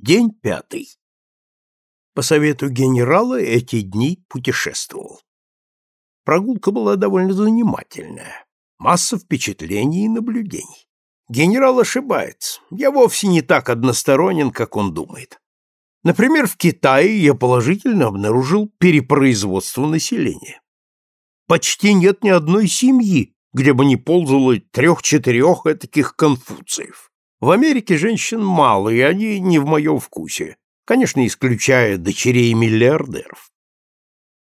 День пятый. По совету генерала эти дни путешествовал. Прогулка была довольно занимательная. Масса впечатлений и наблюдений. Генерал ошибается. Я вовсе не так односторонен, как он думает. Например, в Китае я положительно обнаружил перепроизводство населения. Почти нет ни одной семьи, где бы не ползало трех-четырех таких конфуциев. В Америке женщин мало, и они не в моем вкусе, конечно, исключая дочерей миллиардеров.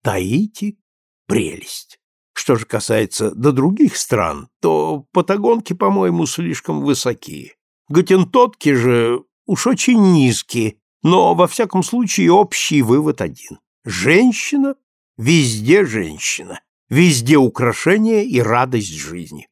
Таити — прелесть. Что же касается до других стран, то патагонки, по-моему, слишком высоки. Готентотки же уж очень низкие, но во всяком случае общий вывод один. Женщина — везде женщина, везде украшение и радость жизни.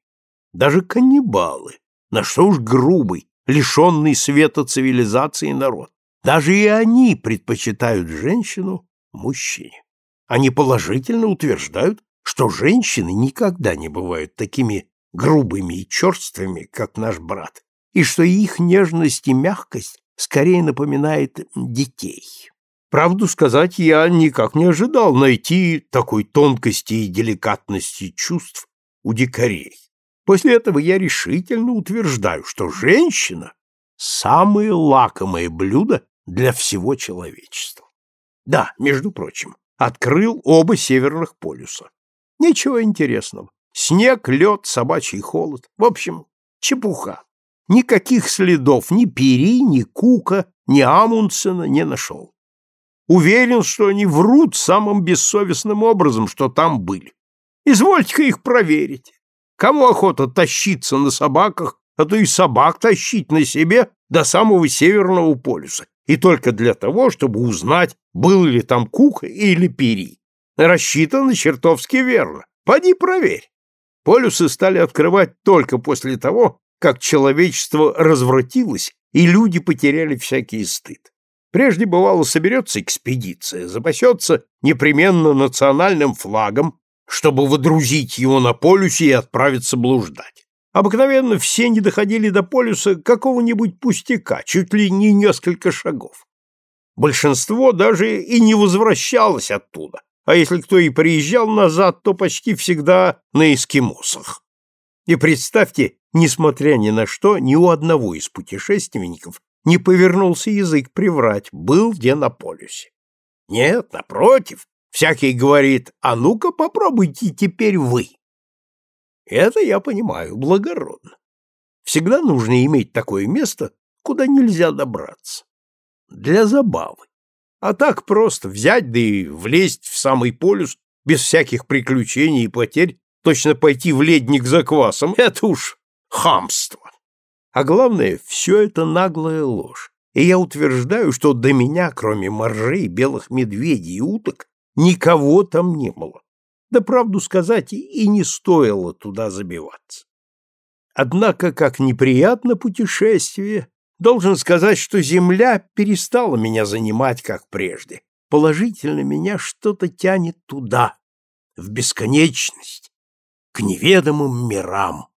Даже каннибалы на что уж грубый, лишенный света цивилизации народ. Даже и они предпочитают женщину мужчине. Они положительно утверждают, что женщины никогда не бывают такими грубыми и черствыми, как наш брат, и что их нежность и мягкость скорее напоминает детей. Правду сказать, я никак не ожидал найти такой тонкости и деликатности чувств у дикарей. После этого я решительно утверждаю, что женщина – самое лакомое блюдо для всего человечества. Да, между прочим, открыл оба северных полюса. Ничего интересного. Снег, лед, собачий холод. В общем, чепуха. Никаких следов ни Пери, ни Кука, ни Амундсена не нашел. Уверен, что они врут самым бессовестным образом, что там были. Извольте-ка их проверить. Кому охота тащиться на собаках, а то и собак тащить на себе до самого Северного полюса, и только для того, чтобы узнать, был ли там Кук или пери. Рассчитано чертовски верно. Поди проверь. Полюсы стали открывать только после того, как человечество развратилось, и люди потеряли всякий стыд. Прежде бывало соберется экспедиция, запасется непременно национальным флагом чтобы водрузить его на полюсе и отправиться блуждать. Обыкновенно все не доходили до полюса какого-нибудь пустяка, чуть ли не несколько шагов. Большинство даже и не возвращалось оттуда, а если кто и приезжал назад, то почти всегда на эскимосах. И представьте, несмотря ни на что, ни у одного из путешественников не повернулся язык приврать, был где на полюсе. Нет, напротив, Всякий говорит, а ну-ка попробуйте теперь вы. Это я понимаю, благородно. Всегда нужно иметь такое место, куда нельзя добраться. Для забавы. А так просто взять, да и влезть в самый полюс без всяких приключений и потерь, точно пойти в ледник за квасом — это уж хамство. А главное, все это наглая ложь. И я утверждаю, что до меня, кроме моржей, белых медведей и уток, Никого там не было. Да правду сказать, и не стоило туда забиваться. Однако, как неприятно путешествие, должен сказать, что земля перестала меня занимать, как прежде. Положительно меня что-то тянет туда, в бесконечность, к неведомым мирам.